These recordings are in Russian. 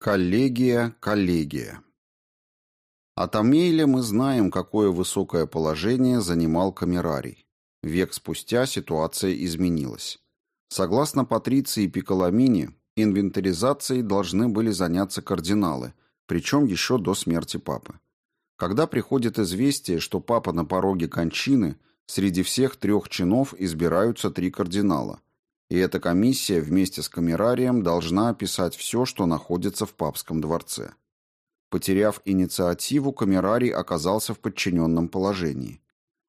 Коллегия, коллегия. От Амейля мы знаем, какое высокое положение занимал Камерарий. Век спустя ситуация изменилась. Согласно Патриции Пиколамини, инвентаризацией должны были заняться кардиналы, причем еще до смерти папы. Когда приходит известие, что папа на пороге кончины, среди всех трех чинов избираются три кардинала – и эта комиссия вместе с камерарием должна описать все, что находится в папском дворце. Потеряв инициативу, камерарий оказался в подчиненном положении.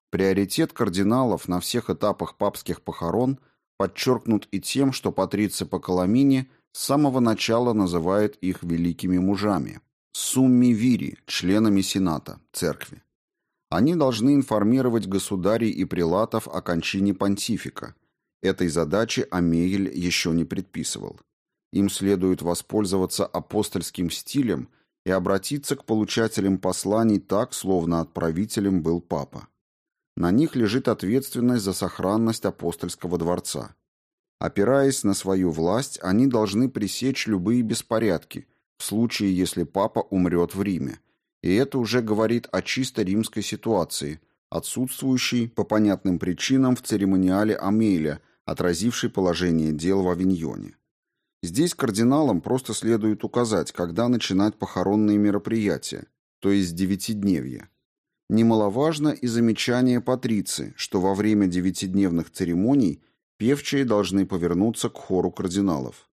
Приоритет кардиналов на всех этапах папских похорон подчеркнут и тем, что Патриция Поколамини с самого начала называет их великими мужами, сумми вири, членами Сената, церкви. Они должны информировать государей и прилатов о кончине понтифика, Этой задачи Амейль еще не предписывал. Им следует воспользоваться апостольским стилем и обратиться к получателям посланий так, словно отправителем был папа. На них лежит ответственность за сохранность апостольского дворца. Опираясь на свою власть, они должны пресечь любые беспорядки, в случае, если папа умрет в Риме. И это уже говорит о чисто римской ситуации, отсутствующей по понятным причинам в церемониале Амеля, отразивший положение дел в Авиньоне. Здесь кардиналам просто следует указать, когда начинать похоронные мероприятия, то есть девятидневье. Немаловажно и замечание Патриции, что во время девятидневных церемоний певчие должны повернуться к хору кардиналов.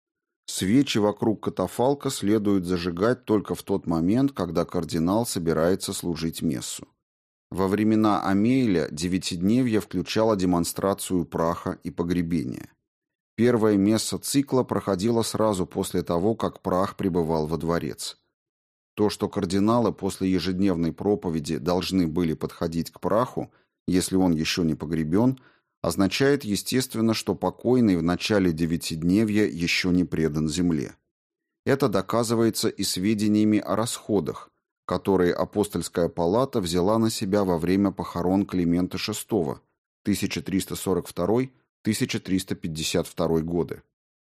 Свечи вокруг катафалка следует зажигать только в тот момент, когда кардинал собирается служить мессу. Во времена Амейля девятидневье включало демонстрацию праха и погребения. Первое место цикла проходило сразу после того, как прах прибывал во дворец. То, что кардиналы после ежедневной проповеди должны были подходить к праху, если он еще не погребен, означает, естественно, что покойный в начале девятидневья еще не предан земле. Это доказывается и сведениями о расходах, которые апостольская палата взяла на себя во время похорон Климента VI 1342-1352 годы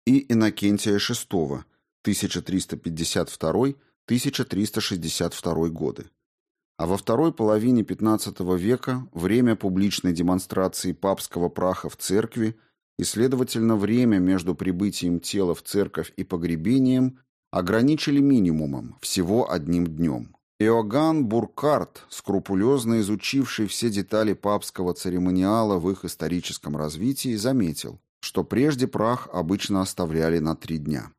и Иннокентия VI 1352-1362 годы. А во второй половине XV века время публичной демонстрации папского праха в церкви и, следовательно, время между прибытием тела в церковь и погребением ограничили минимумом, всего одним днем. Иоганн Буркарт, скрупулезно изучивший все детали папского церемониала в их историческом развитии, заметил, что прежде прах обычно оставляли на три дня.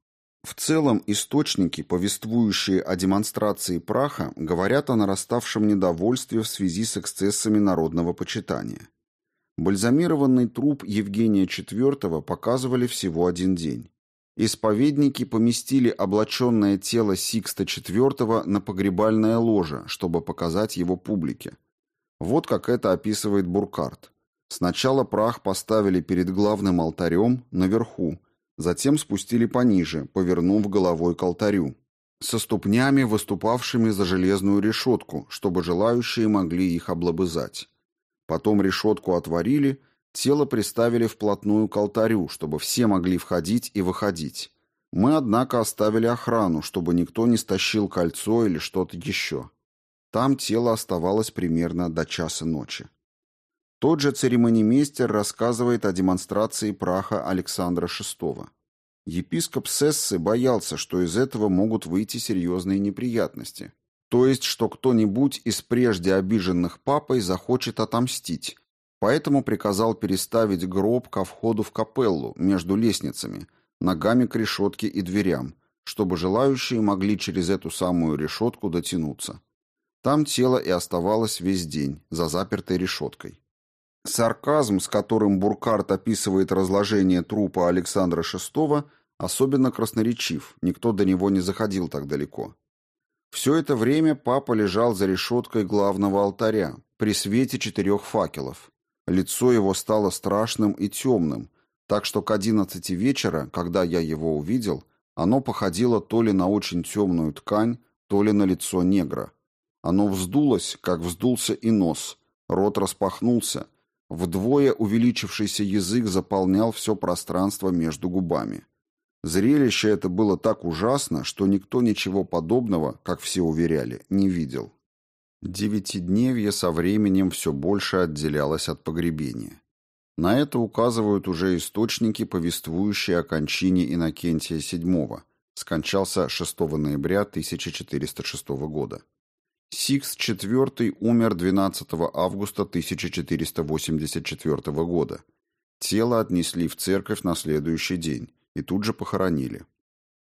В целом, источники, повествующие о демонстрации праха, говорят о нараставшем недовольстве в связи с эксцессами народного почитания. Бальзамированный труп Евгения IV показывали всего один день. Исповедники поместили облаченное тело Сикста IV на погребальное ложе, чтобы показать его публике. Вот как это описывает Буркарт. Сначала прах поставили перед главным алтарем, наверху, затем спустили пониже, повернув головой к алтарю, со ступнями, выступавшими за железную решетку, чтобы желающие могли их облобызать. Потом решетку отворили Тело приставили вплотную к алтарю, чтобы все могли входить и выходить. Мы, однако, оставили охрану, чтобы никто не стащил кольцо или что-то еще. Там тело оставалось примерно до часа ночи. Тот же церемонимейстер рассказывает о демонстрации праха Александра VI. Епископ Сессы боялся, что из этого могут выйти серьезные неприятности. То есть, что кто-нибудь из прежде обиженных папой захочет отомстить, Поэтому приказал переставить гроб ко входу в капеллу между лестницами, ногами к решетке и дверям, чтобы желающие могли через эту самую решетку дотянуться. Там тело и оставалось весь день, за запертой решеткой. Сарказм, с которым Буркарт описывает разложение трупа Александра VI, особенно красноречив, никто до него не заходил так далеко. Все это время папа лежал за решеткой главного алтаря, при свете четырех факелов. Лицо его стало страшным и темным, так что к одиннадцати вечера, когда я его увидел, оно походило то ли на очень темную ткань, то ли на лицо негра. Оно вздулось, как вздулся и нос, рот распахнулся, вдвое увеличившийся язык заполнял все пространство между губами. Зрелище это было так ужасно, что никто ничего подобного, как все уверяли, не видел. Девятидневье со временем все больше отделялось от погребения. На это указывают уже источники, повествующие о кончине Иннокентия VII, скончался 6 ноября 1406 года. Сикс IV умер 12 августа 1484 года. Тело отнесли в церковь на следующий день и тут же похоронили.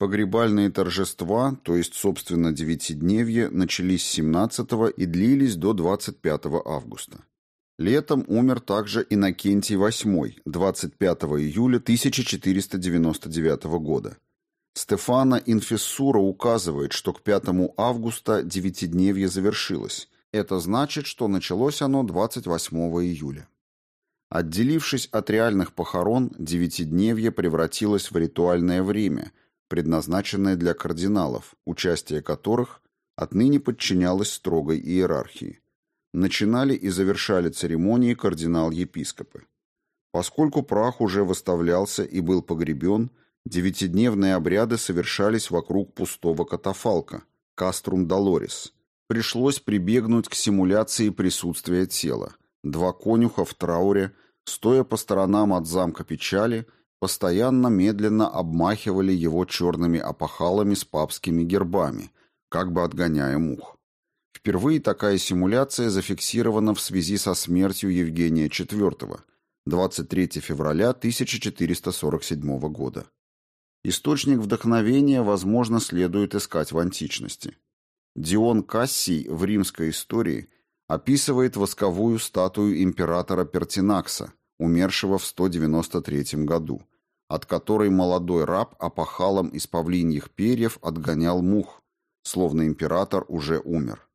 Погребальные торжества, то есть, собственно, девятидневье, начались 17 и длились до 25 августа. Летом умер также Иннокентий VIII, 25 июля 1499 года. Стефана Инфессура указывает, что к 5 августа девятидневье завершилось. Это значит, что началось оно 28 июля. Отделившись от реальных похорон, девятидневье превратилось в ритуальное время – предназначенное для кардиналов, участие которых отныне подчинялось строгой иерархии. Начинали и завершали церемонии кардинал-епископы. Поскольку прах уже выставлялся и был погребен, девятидневные обряды совершались вокруг пустого катафалка, каструм долорис. Пришлось прибегнуть к симуляции присутствия тела. Два конюха в трауре, стоя по сторонам от замка печали – постоянно медленно обмахивали его черными опахалами с папскими гербами, как бы отгоняя мух. Впервые такая симуляция зафиксирована в связи со смертью Евгения IV 23 февраля 1447 года. Источник вдохновения, возможно, следует искать в античности. Дион Кассий в римской истории описывает восковую статую императора Пертинакса, умершего в 193 году, от которой молодой раб опахалом из павлиньих перьев отгонял мух, словно император уже умер.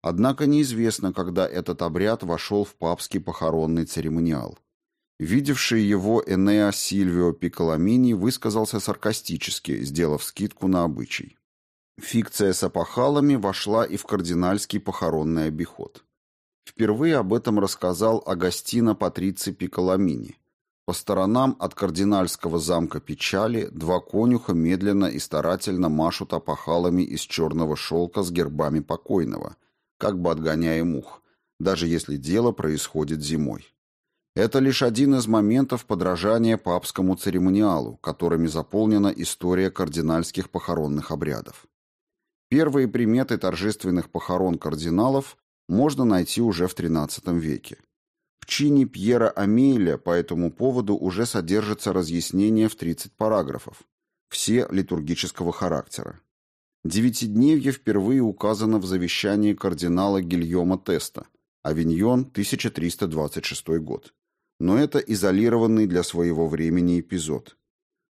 Однако неизвестно, когда этот обряд вошел в папский похоронный церемониал. Видевший его Энеа Сильвио Пиколамини высказался саркастически, сделав скидку на обычай. Фикция с опахалами вошла и в кардинальский похоронный обиход. Впервые об этом рассказал Агастино Патрици Пиколамини. По сторонам от кардинальского замка печали два конюха медленно и старательно машут опахалами из черного шелка с гербами покойного, как бы отгоняя мух, даже если дело происходит зимой. Это лишь один из моментов подражания папскому церемониалу, которыми заполнена история кардинальских похоронных обрядов. Первые приметы торжественных похорон кардиналов можно найти уже в XIII веке. Чине Пьера Амейля по этому поводу уже содержится разъяснение в 30 параграфов, все литургического характера. Девятидневье впервые указано в завещании кардинала Гильома Теста, Авиньон, 1326 год. Но это изолированный для своего времени эпизод.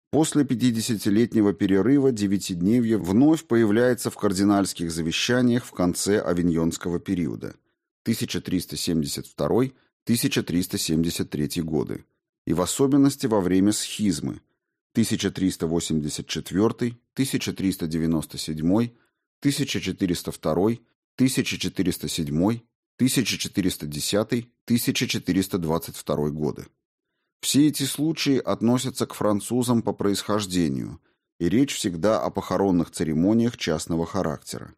После 50-летнего перерыва девятидневье вновь появляется в кардинальских завещаниях в конце авиньонского периода 1372 1373 годы, и в особенности во время схизмы 1384, 1397, 1402, 1407, 1410, 1422 годы. Все эти случаи относятся к французам по происхождению, и речь всегда о похоронных церемониях частного характера.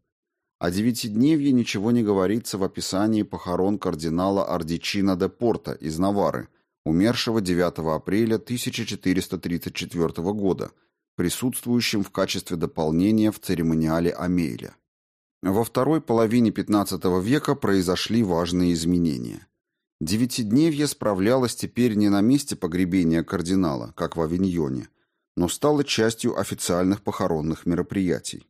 О девятидневье ничего не говорится в описании похорон кардинала Ардичина де Порта из Навары, умершего 9 апреля 1434 года, присутствующим в качестве дополнения в церемониале Амейля. Во второй половине XV века произошли важные изменения. Девятидневье справлялось теперь не на месте погребения кардинала, как в Авиньоне, но стало частью официальных похоронных мероприятий.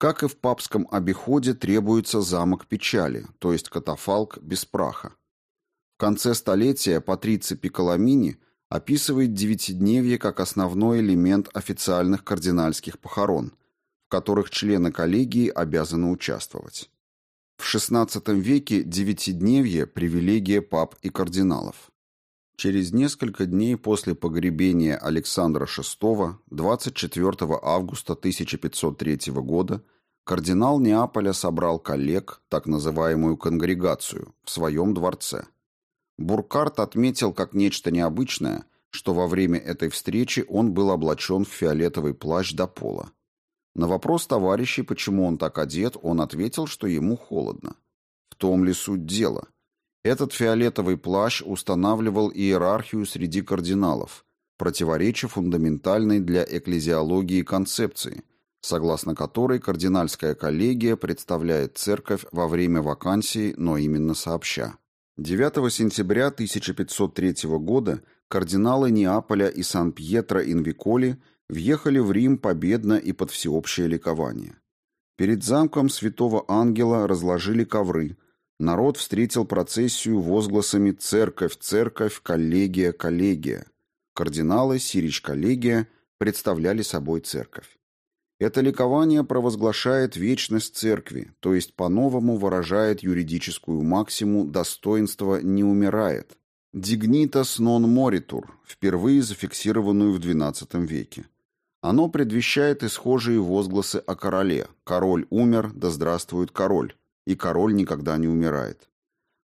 Как и в папском обиходе требуется замок печали, то есть катафалк без праха. В конце столетия Патриций Пиколамини описывает девятидневье как основной элемент официальных кардинальских похорон, в которых члены коллегии обязаны участвовать. В XVI веке девятидневье – привилегия пап и кардиналов. Через несколько дней после погребения Александра VI, 24 августа 1503 года, кардинал Неаполя собрал коллег, так называемую конгрегацию, в своем дворце. Буркарт отметил как нечто необычное, что во время этой встречи он был облачен в фиолетовый плащ до пола. На вопрос товарищей, почему он так одет, он ответил, что ему холодно. В том ли суть дела? Этот фиолетовый плащ устанавливал иерархию среди кардиналов, противоречия фундаментальной для экклезиологии концепции, согласно которой кардинальская коллегия представляет церковь во время вакансии, но именно сообща. 9 сентября 1503 года кардиналы Неаполя и Сан-Пьетро-Инвиколи въехали в Рим победно и под всеобщее ликование. Перед замком святого ангела разложили ковры. Народ встретил процессию возгласами «Церковь, церковь, коллегия, коллегия». Кардиналы, сирич коллегия представляли собой церковь. Это ликование провозглашает вечность церкви, то есть по-новому выражает юридическую максиму «достоинство не умирает». «Dignitas non moritur», впервые зафиксированную в XII веке. Оно предвещает исхожие возгласы о короле «Король умер, да здравствует король», и король никогда не умирает.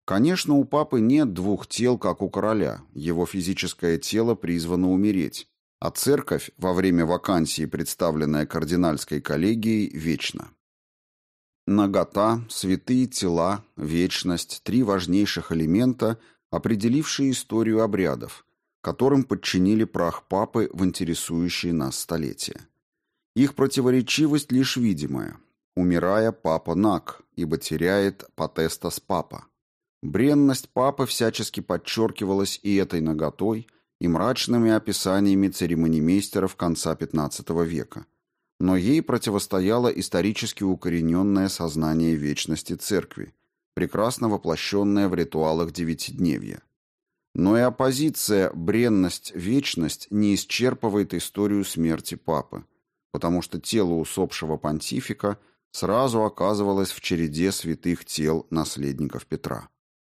Конечно, у папы нет двух тел, как у короля, его физическое тело призвано умереть, а церковь во время вакансии, представленная кардинальской коллегией, вечна. Нагота, святые тела, вечность – три важнейших элемента, определившие историю обрядов, которым подчинили прах папы в интересующие нас столетия. Их противоречивость лишь видимая. Умирая, папа наг, ибо теряет потестас папа. Бренность папы всячески подчеркивалась и этой наготой – и мрачными описаниями церемонимейстеров конца XV века. Но ей противостояло исторически укорененное сознание вечности церкви, прекрасно воплощенное в ритуалах Девятидневья. Но и оппозиция «бренность-вечность» не исчерпывает историю смерти папы, потому что тело усопшего понтифика сразу оказывалось в череде святых тел наследников Петра.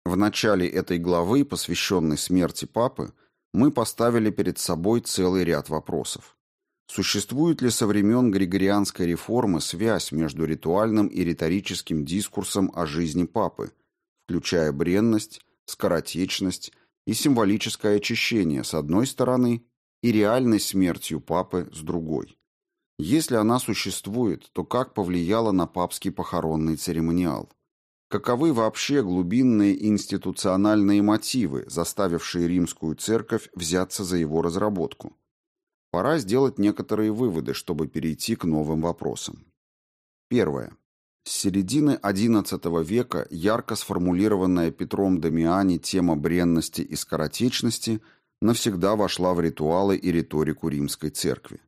В начале этой главы, посвященной смерти папы, мы поставили перед собой целый ряд вопросов. Существует ли со времен Григорианской реформы связь между ритуальным и риторическим дискурсом о жизни папы, включая бренность, скоротечность и символическое очищение с одной стороны и реальной смертью папы с другой? Если она существует, то как повлияла на папский похоронный церемониал? Каковы вообще глубинные институциональные мотивы, заставившие римскую церковь взяться за его разработку? Пора сделать некоторые выводы, чтобы перейти к новым вопросам. Первое. С середины XI века ярко сформулированная Петром Дамиани тема бренности и скоротечности навсегда вошла в ритуалы и риторику римской церкви.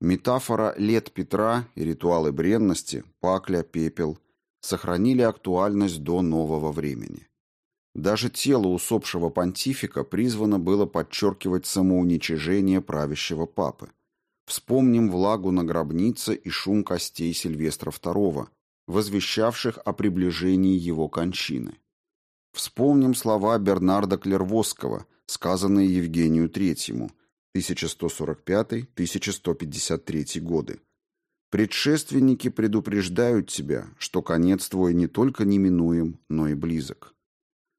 Метафора лет Петра и ритуалы бренности, пакля, пепел – сохранили актуальность до нового времени. Даже тело усопшего понтифика призвано было подчеркивать самоуничижение правящего папы. Вспомним влагу на гробнице и шум костей Сильвестра II, возвещавших о приближении его кончины. Вспомним слова Бернарда Клервосского, сказанные Евгению III, 1145-1153 годы. Предшественники предупреждают тебя, что конец твой не только неминуем, но и близок.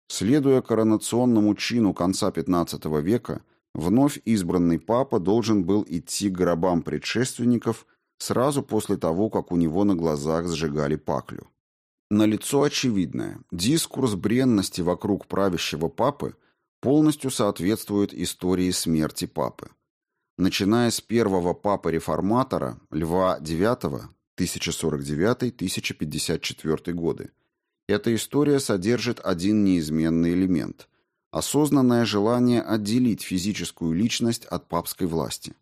Следуя коронационному чину конца XV века, вновь избранный папа должен был идти к гробам предшественников сразу после того, как у него на глазах сжигали паклю. Налицо очевидное, дискурс бренности вокруг правящего папы полностью соответствует истории смерти папы. Начиная с первого папы-реформатора Льва IX 1049-1054 годы, эта история содержит один неизменный элемент – осознанное желание отделить физическую личность от папской власти.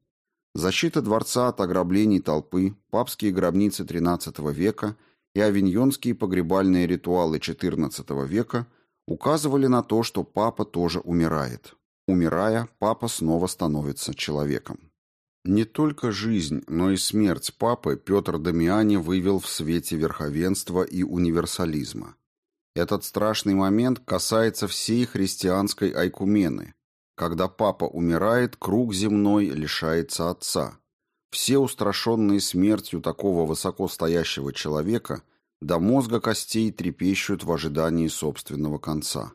Защита дворца от ограблений толпы, папские гробницы XIII века и авиньонские погребальные ритуалы XIV века указывали на то, что папа тоже умирает. Умирая, папа снова становится человеком. Не только жизнь, но и смерть папы Петр Дамиани вывел в свете верховенства и универсализма. Этот страшный момент касается всей христианской айкумены. Когда папа умирает, круг земной лишается отца. Все устрашенные смертью такого высокостоящего человека до мозга костей трепещут в ожидании собственного конца.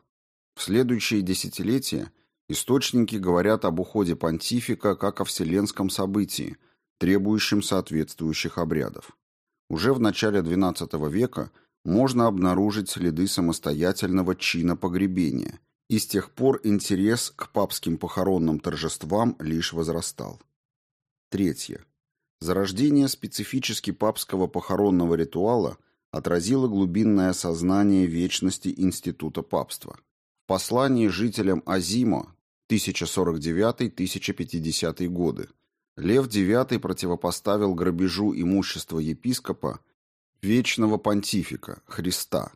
В следующие десятилетия – Источники говорят об уходе понтифика как о вселенском событии, требующем соответствующих обрядов. Уже в начале XII века можно обнаружить следы самостоятельного чина погребения, и с тех пор интерес к папским похоронным торжествам лишь возрастал. Третье. Зарождение специфически папского похоронного ритуала отразило глубинное сознание вечности института папства. В послании жителям Азимо 1049-1050 годы Лев IX противопоставил грабежу имущества епископа вечного понтифика, Христа.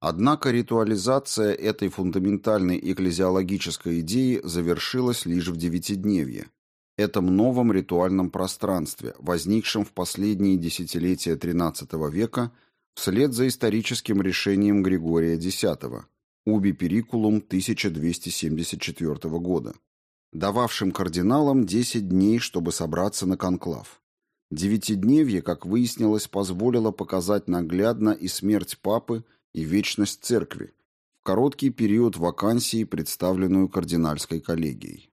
Однако ритуализация этой фундаментальной экклезиологической идеи завершилась лишь в Девятидневье, этом новом ритуальном пространстве, возникшем в последние десятилетия XIII века вслед за историческим решением Григория X, Уби Перикулум 1274 года, дававшим кардиналам 10 дней, чтобы собраться на конклав. Девятидневье, как выяснилось, позволило показать наглядно и смерть папы, и вечность церкви, в короткий период вакансии, представленную кардинальской коллегией.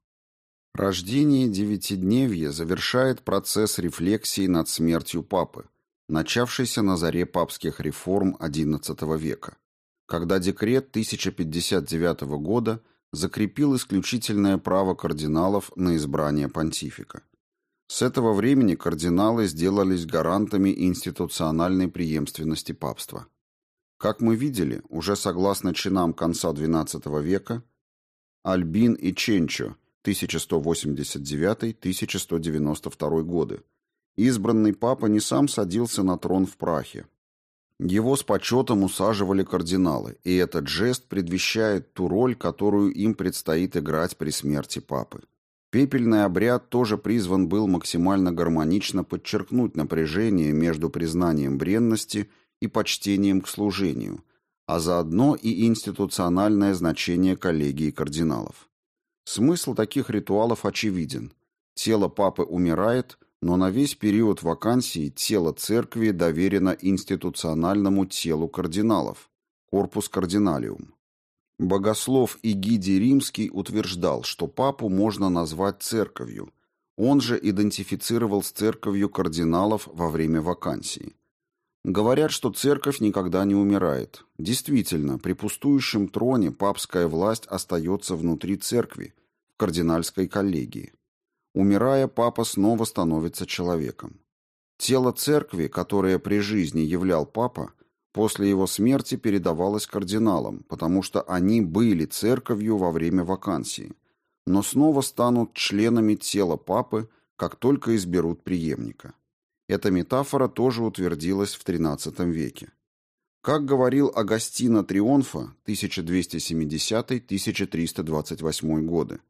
Рождение Девятидневья завершает процесс рефлексии над смертью папы, начавшийся на заре папских реформ XI века, когда декрет 1059 года закрепил исключительное право кардиналов на избрание понтифика. С этого времени кардиналы сделались гарантами институциональной преемственности папства. Как мы видели, уже согласно чинам конца XII века, Альбин и Ченчо – 1189-1192 годы. Избранный папа не сам садился на трон в прахе. Его с почетом усаживали кардиналы, и этот жест предвещает ту роль, которую им предстоит играть при смерти папы. Пепельный обряд тоже призван был максимально гармонично подчеркнуть напряжение между признанием бренности и почтением к служению, а заодно и институциональное значение коллегии кардиналов. Смысл таких ритуалов очевиден. Тело папы умирает, но на весь период вакансии тело церкви доверено институциональному телу кардиналов – корпус кардиналиум. Богослов Игидий Римский утверждал, что папу можно назвать церковью. Он же идентифицировал с церковью кардиналов во время вакансии. Говорят, что церковь никогда не умирает. Действительно, при пустующем троне папская власть остается внутри церкви, в кардинальской коллегии. Умирая, папа снова становится человеком. Тело церкви, которое при жизни являл папа, после его смерти передавалось кардиналам, потому что они были церковью во время вакансии, но снова станут членами тела папы, как только изберут преемника. Эта метафора тоже утвердилась в XIII веке. Как говорил Агастино Трионфа 1270-1328 годы,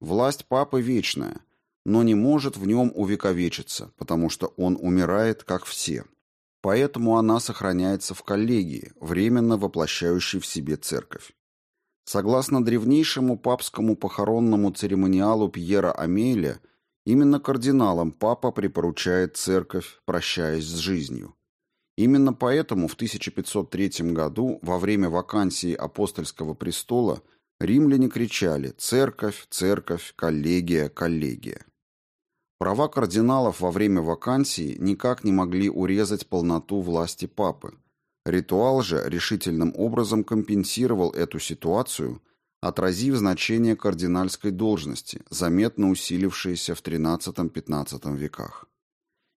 власть папы вечная, но не может в нем увековечиться, потому что он умирает, как все. Поэтому она сохраняется в коллегии, временно воплощающей в себе церковь. Согласно древнейшему папскому похоронному церемониалу Пьера Амеля, Именно кардиналам папа припоручает церковь, прощаясь с жизнью. Именно поэтому в 1503 году, во время вакансии апостольского престола, римляне кричали «Церковь, церковь, коллегия, коллегия». Права кардиналов во время вакансии никак не могли урезать полноту власти папы. Ритуал же решительным образом компенсировал эту ситуацию – отразив значение кардинальской должности, заметно усилившееся в XIII-XV веках.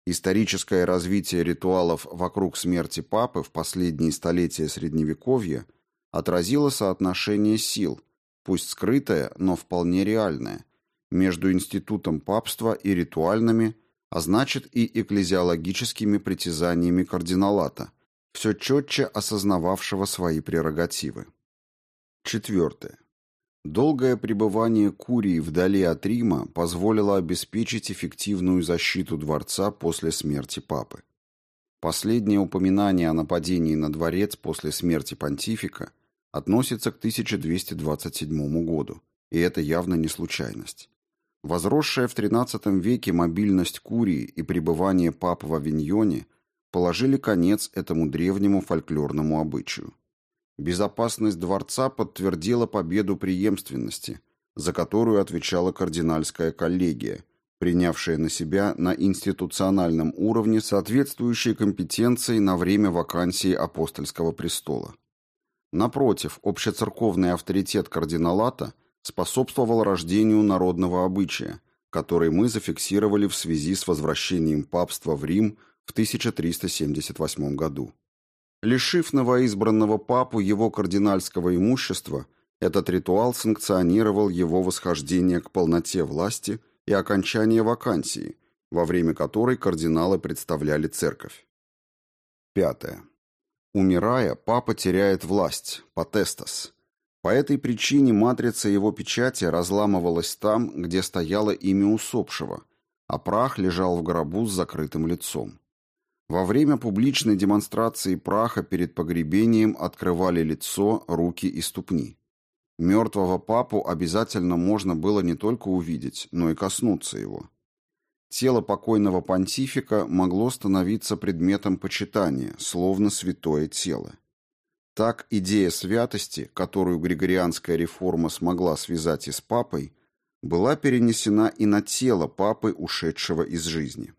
Историческое развитие ритуалов вокруг смерти папы в последние столетия Средневековья отразило соотношение сил, пусть скрытое, но вполне реальное, между институтом папства и ритуальными, а значит и экклезиологическими притязаниями кардиналата, все четче осознававшего свои прерогативы. Четвертое. Долгое пребывание Курии вдали от Рима позволило обеспечить эффективную защиту дворца после смерти папы. Последнее упоминание о нападении на дворец после смерти понтифика относится к 1227 году, и это явно не случайность. Возросшая в XIII веке мобильность Курии и пребывание пап в Авиньоне положили конец этому древнему фольклорному обычаю. Безопасность дворца подтвердила победу преемственности, за которую отвечала кардинальская коллегия, принявшая на себя на институциональном уровне соответствующие компетенции на время вакансии апостольского престола. Напротив, общецерковный авторитет кардиналата способствовал рождению народного обычая, который мы зафиксировали в связи с возвращением папства в Рим в 1378 году. Лишив новоизбранного папу его кардинальского имущества, этот ритуал санкционировал его восхождение к полноте власти и окончание вакансии, во время которой кардиналы представляли церковь. Пятое. Умирая, папа теряет власть, потестас. По этой причине матрица его печати разламывалась там, где стояло имя усопшего, а прах лежал в гробу с закрытым лицом. Во время публичной демонстрации праха перед погребением открывали лицо, руки и ступни. Мертвого папу обязательно можно было не только увидеть, но и коснуться его. Тело покойного понтифика могло становиться предметом почитания, словно святое тело. Так идея святости, которую Григорианская реформа смогла связать и с папой, была перенесена и на тело папы, ушедшего из жизни.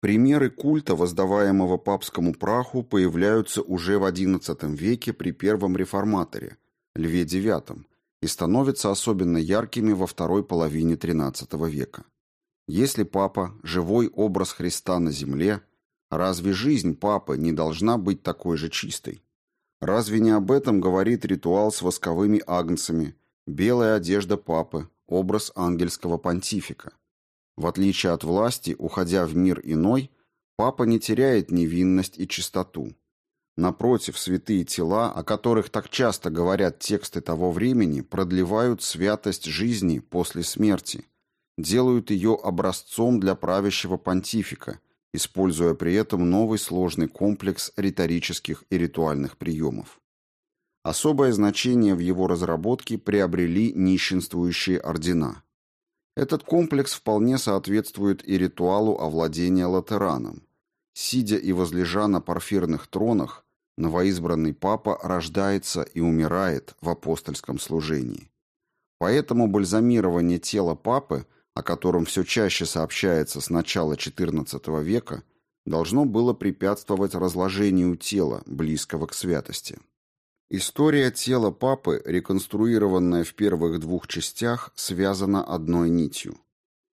Примеры культа, воздаваемого папскому праху, появляются уже в XI веке при первом реформаторе, Льве IX, и становятся особенно яркими во второй половине XIII века. Если папа – живой образ Христа на земле, разве жизнь папы не должна быть такой же чистой? Разве не об этом говорит ритуал с восковыми агнцами, белая одежда папы, образ ангельского понтифика? В отличие от власти, уходя в мир иной, папа не теряет невинность и чистоту. Напротив, святые тела, о которых так часто говорят тексты того времени, продлевают святость жизни после смерти, делают ее образцом для правящего понтифика, используя при этом новый сложный комплекс риторических и ритуальных приемов. Особое значение в его разработке приобрели нищенствующие ордена. Этот комплекс вполне соответствует и ритуалу овладения латераном. Сидя и возлежа на парфирных тронах, новоизбранный папа рождается и умирает в апостольском служении. Поэтому бальзамирование тела папы, о котором все чаще сообщается с начала XIV века, должно было препятствовать разложению тела, близкого к святости. История тела папы, реконструированная в первых двух частях, связана одной нитью.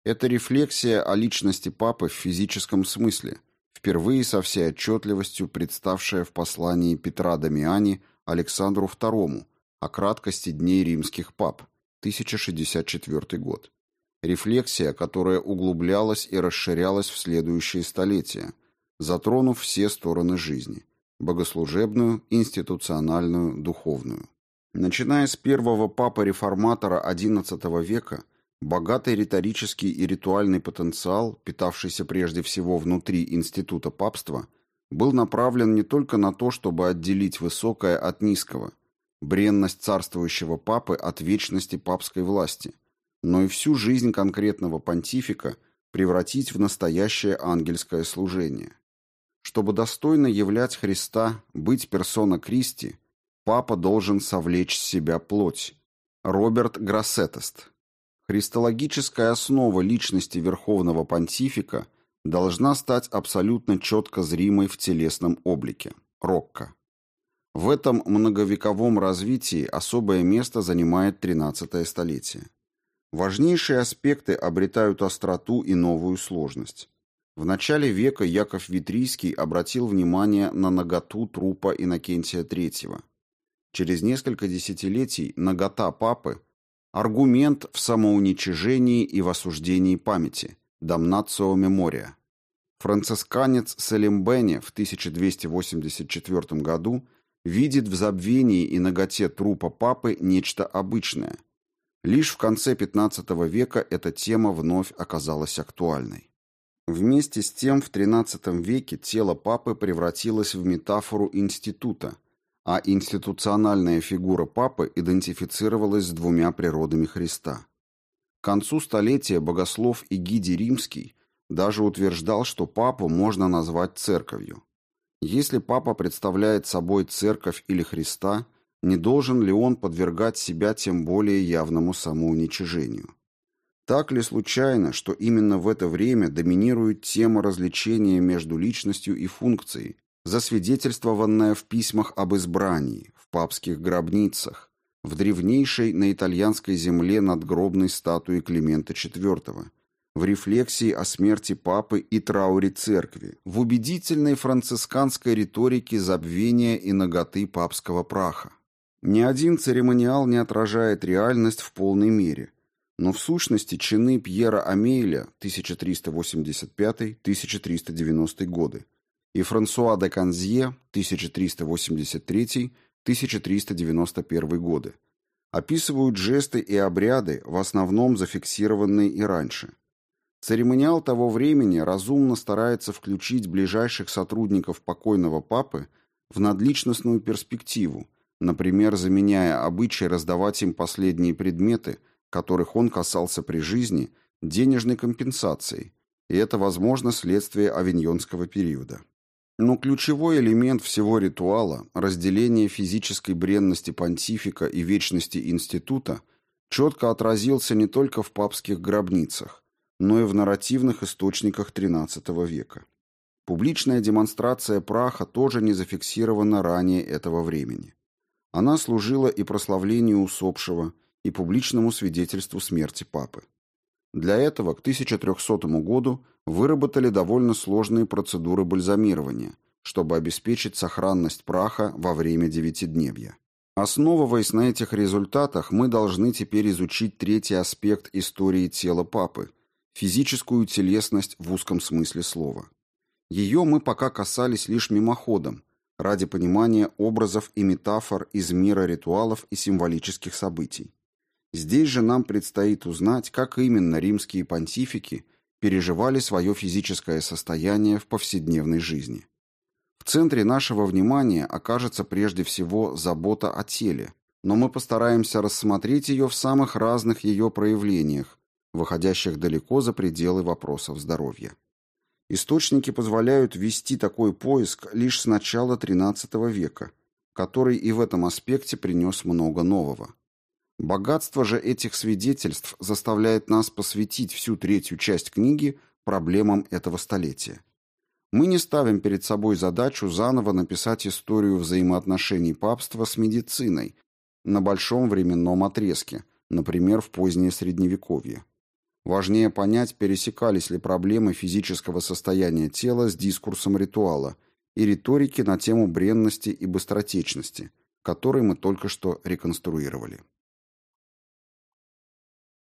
Это рефлексия о личности папы в физическом смысле, впервые со всей отчетливостью представшая в послании Петра Дамиани Александру II о краткости дней римских пап, 1064 год. Рефлексия, которая углублялась и расширялась в следующие столетия, затронув все стороны жизни – богослужебную, институциональную, духовную. Начиная с первого папы-реформатора XI века, богатый риторический и ритуальный потенциал, питавшийся прежде всего внутри института папства, был направлен не только на то, чтобы отделить высокое от низкого, бренность царствующего папы от вечности папской власти, но и всю жизнь конкретного понтифика превратить в настоящее ангельское служение. Чтобы достойно являть Христа, быть персона Кристи, папа должен совлечь с себя плоть. Роберт Грассетест. Христологическая основа личности Верховного Понтифика должна стать абсолютно четко зримой в телесном облике. Рокко. В этом многовековом развитии особое место занимает XIII столетие. Важнейшие аспекты обретают остроту и новую сложность. В начале века Яков Витрийский обратил внимание на наготу трупа Иннокентия III. Через несколько десятилетий нагота папы – аргумент в самоуничижении и в осуждении памяти – «Damnatio memoria». Францисканец Салимбене в 1284 году видит в забвении и наготе трупа папы нечто обычное. Лишь в конце XV века эта тема вновь оказалась актуальной. Вместе с тем в XIII веке тело папы превратилось в метафору института, а институциональная фигура папы идентифицировалась с двумя природами Христа. К концу столетия богослов Игидий Римский даже утверждал, что папу можно назвать церковью. Если папа представляет собой церковь или Христа, не должен ли он подвергать себя тем более явному самоуничижению. Так ли случайно, что именно в это время доминирует тема развлечения между личностью и функцией, засвидетельствованная в письмах об избрании, в папских гробницах, в древнейшей на итальянской земле надгробной статуе Климента IV, в рефлексии о смерти папы и трауре церкви, в убедительной францисканской риторике забвения и наготы папского праха. Ни один церемониал не отражает реальность в полной мере, но в сущности чины Пьера Амейля 1385-1390 годы и Франсуа де Канзье 1383-1391 годы описывают жесты и обряды, в основном зафиксированные и раньше. Церемониал того времени разумно старается включить ближайших сотрудников покойного папы в надличностную перспективу, например, заменяя обычай раздавать им последние предметы – которых он касался при жизни, денежной компенсацией, и это, возможно, следствие авиньонского периода. Но ключевой элемент всего ритуала, разделение физической бренности понтифика и вечности института, четко отразился не только в папских гробницах, но и в нарративных источниках XIII века. Публичная демонстрация праха тоже не зафиксирована ранее этого времени. Она служила и прославлению усопшего, и публичному свидетельству смерти папы. Для этого к 1300 году выработали довольно сложные процедуры бальзамирования, чтобы обеспечить сохранность праха во время девятидневья. Основываясь на этих результатах, мы должны теперь изучить третий аспект истории тела папы – физическую телесность в узком смысле слова. Ее мы пока касались лишь мимоходом, ради понимания образов и метафор из мира ритуалов и символических событий. Здесь же нам предстоит узнать, как именно римские понтифики переживали свое физическое состояние в повседневной жизни. В центре нашего внимания окажется прежде всего забота о теле, но мы постараемся рассмотреть ее в самых разных ее проявлениях, выходящих далеко за пределы вопросов здоровья. Источники позволяют вести такой поиск лишь с начала XIII века, который и в этом аспекте принес много нового. Богатство же этих свидетельств заставляет нас посвятить всю третью часть книги проблемам этого столетия. Мы не ставим перед собой задачу заново написать историю взаимоотношений папства с медициной на большом временном отрезке, например, в позднее Средневековье. Важнее понять, пересекались ли проблемы физического состояния тела с дискурсом ритуала и риторики на тему бренности и быстротечности, который мы только что реконструировали.